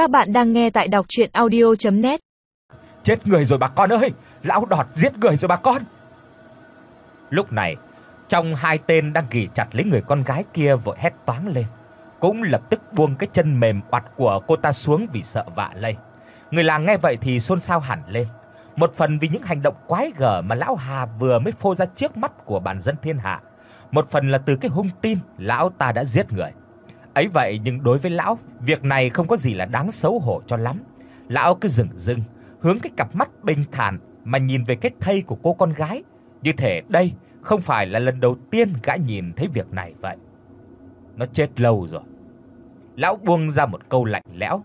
Các bạn đang nghe tại đọc audio net Chết người rồi bà con ơi, lão đọt giết người rồi bà con. Lúc này, trong hai tên đang ghì chặt lấy người con gái kia vội hét toáng lên, cũng lập tức buông cái chân mềm oặt của cô ta xuống vì sợ vạ lây. Người làng nghe vậy thì xôn xao hẳn lên, một phần vì những hành động quái gở mà lão Hà vừa mới phô ra trước mắt của bản dân thiên hạ, một phần là từ cái hung tin lão ta đã giết người. Ấy vậy nhưng đối với lão, việc này không có gì là đáng xấu hổ cho lắm. Lão cứ dừng dừng hướng cái cặp mắt bình thản mà nhìn về cái thây của cô con gái, như thể đây không phải là lần đầu tiên gã nhìn thấy việc này vậy. Nó chết lâu rồi. Lão buông ra một câu lạnh lẽo.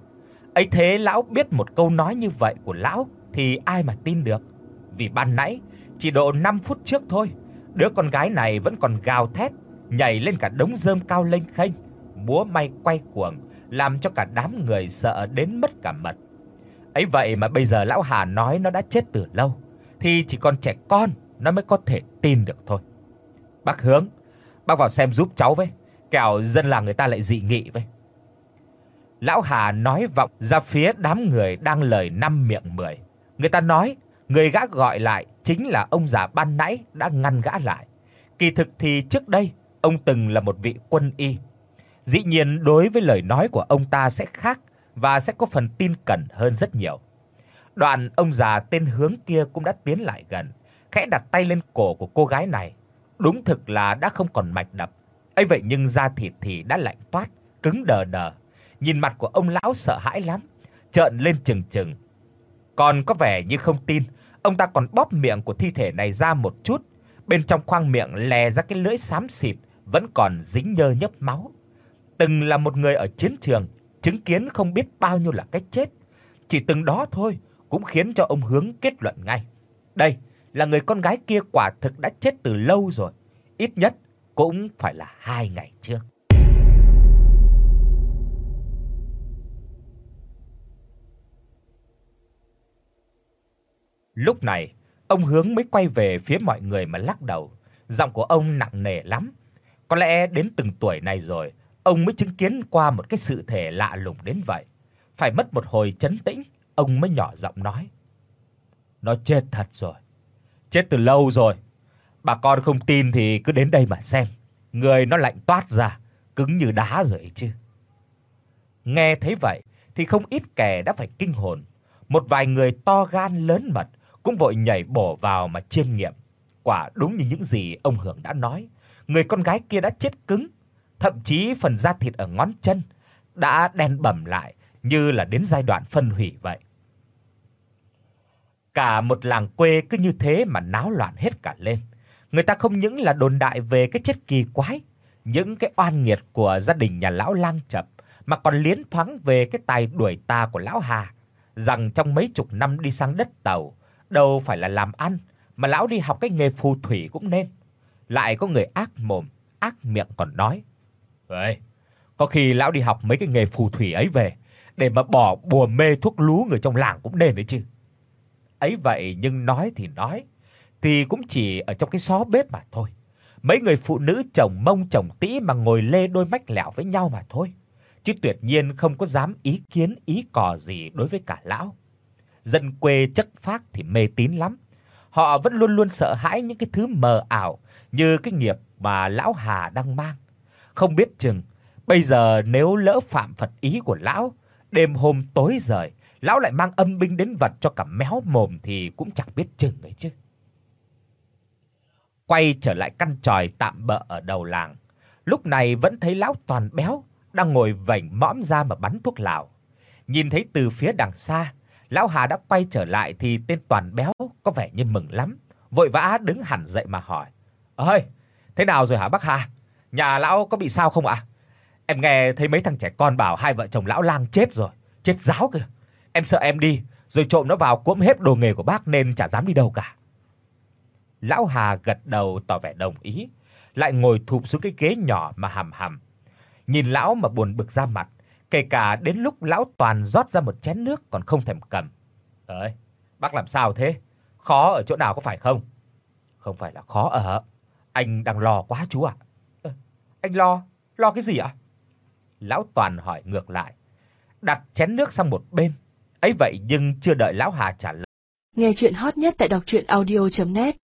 Ấy thế lão biết một câu nói như vậy của lão thì ai mà tin được. Vì ban nãy chỉ độ 5 phút trước thôi, đứa con gái này vẫn còn gào thét, nhảy lên cả đống rơm cao lênh khênh, múa may quay cuồng, làm cho cả đám người sợ đến mất cả mật. Ấy vậy mà bây giờ lão Hà nói nó đã chết từ lâu thì chỉ còn trẻ con nó mới có thể tin được thôi. Bác Hướng, bác vào xem giúp cháu với, kẻo dân làng người ta lại dị nghị với. Lão Hà nói vọng ra phía đám người đang lời năm miệng mười. Người ta nói, người gã gọi lại chính là ông già ban nãy đã ngăn gã lại. Kỳ thực thì trước đây ông từng là một vị quân y. Dĩ nhiên đối với lời nói của ông ta sẽ khác và sẽ có phần tin cẩn hơn rất nhiều. Đoạn ông già tên Hướng kia cũng đã tiến lại gần, khẽ đặt tay lên cổ của cô gái này. Đúng thực là đã không còn mạch đập. Ấy vậy nhưng da thịt thì đã lạnh toát, cứng đờ đờ. Nhìn mặt của ông lão sợ hãi lắm, trợn lên trừng trừng. Còn có vẻ như không tin, ông ta còn bóp miệng của thi thể này ra một chút, bên trong khoang miệng lè ra cái lưỡi xám xịt vẫn còn dính nhơ nhấp máu. Từng là một người ở chiến trường, chứng kiến không biết bao nhiêu là cái chết, chỉ từng đó thôi cũng khiến cho ông hướng kết luận ngay. Đây là người con gái kia quả thực đã chết từ lâu rồi, ít nhất cũng phải là hai ngày trước. Lúc này, ông Hướng mới quay về phía mọi người mà lắc đầu, giọng của ông nặng nề lắm. Có lẽ đến từng tuổi này rồi, ông mới chứng kiến qua một cái sự thể lạ lùng đến vậy. Phải mất một hồi trấn tĩnh, ông mới nhỏ giọng nói: "Nó chết thật rồi. Chết từ lâu rồi. Bà con không tin thì cứ đến đây mà xem. Người nó lạnh toát ra, cứng như đá rồi chứ." Nghe thấy vậy thì không ít kẻ đã phải kinh hồn, một vài người to gan lớn mật cũng vội nhảy bổ vào mà chiêm nghiệm. Quả đúng như những gì ông Hưởng đã nói, người con gái kia đã chết cứng, thậm chí phần da thịt ở ngón chân đã đen bầm lại như là đến giai đoạn phân hủy vậy. Cả một làng quê cứ như thế mà náo loạn hết cả lên. Người ta không những là đồn đại về cái chết kỳ quái, những cái oan nghiệt của gia đình nhà lão Lang Chập mà còn liến thoáng về cái tài đuổi tà của lão Hà, rằng trong mấy chục năm đi sang đất Tàu, đâu phải là làm ăn, mà lão đi học cái nghề phù thủy cũng nên. Lại có người ác mồm, ác miệng còn nói: "Vậy, có khi lão đi học mấy cái nghề phù thủy ấy về để mà bỏ bùa mê thuốc lú người trong làng cũng nên đấy chứ." Ấy vậy nhưng nói thì nói, thì cũng chỉ ở trong cái xó bếp mà thôi. Mấy người phụ nữ chồng mông chồng tĩ mà ngồi lê đôi mách lẹo với nhau mà thôi, chứ tuyệt nhiên không có dám ý kiến ý cò gì đối với cả lão. Dân quê chất phác thì mê tín lắm. Họ vẫn luôn luôn sợ hãi những cái thứ mờ ảo như cái nghiệp mà lão Hà đang mang. Không biết chừng bây giờ nếu lỡ phạm Phật ý của lão, đêm hôm tối rời, lão lại mang âm binh đến vật cho cả méo mồm thì cũng chẳng biết chừng ấy chứ. Quay trở lại căn tròi tạm bợ ở đầu làng, lúc này vẫn thấy lão toàn béo đang ngồi vảnh mõm ra mà bắn thuốc lào. Nhìn thấy từ phía đằng xa, lão Hà đã quay trở lại thì tên toàn béo có vẻ như mừng lắm, vội vã đứng hẳn dậy mà hỏi: "Ơi, thế nào rồi hả bác Hà? Nhà lão có bị sao không ạ?" Em nghe thấy mấy thằng trẻ con bảo hai vợ chồng lão lang chết rồi, chết ráo kìa. Em sợ em đi rồi trộm nó vào cuỗm hết đồ nghề của bác nên chả dám đi đâu cả. Lão Hà gật đầu tỏ vẻ đồng ý, lại ngồi thụp xuống cái ghế nhỏ mà hầm hầm. Nhìn lão mà buồn bực ra mặt, kể cả đến lúc lão toàn rót ra một chén nước còn không thèm cầm. "Ơi, bác làm sao thế? Khó ở chỗ nào có phải không?" "Không phải là khó ở, anh đang lo quá chú ạ." "Anh lo? Lo cái gì ạ?" Lão toàn hỏi ngược lại. đặt chén nước sang một bên. Ấy vậy nhưng chưa đợi lão Hà trả lời. Nghe truyện hot nhất tại doctruyenaudio.net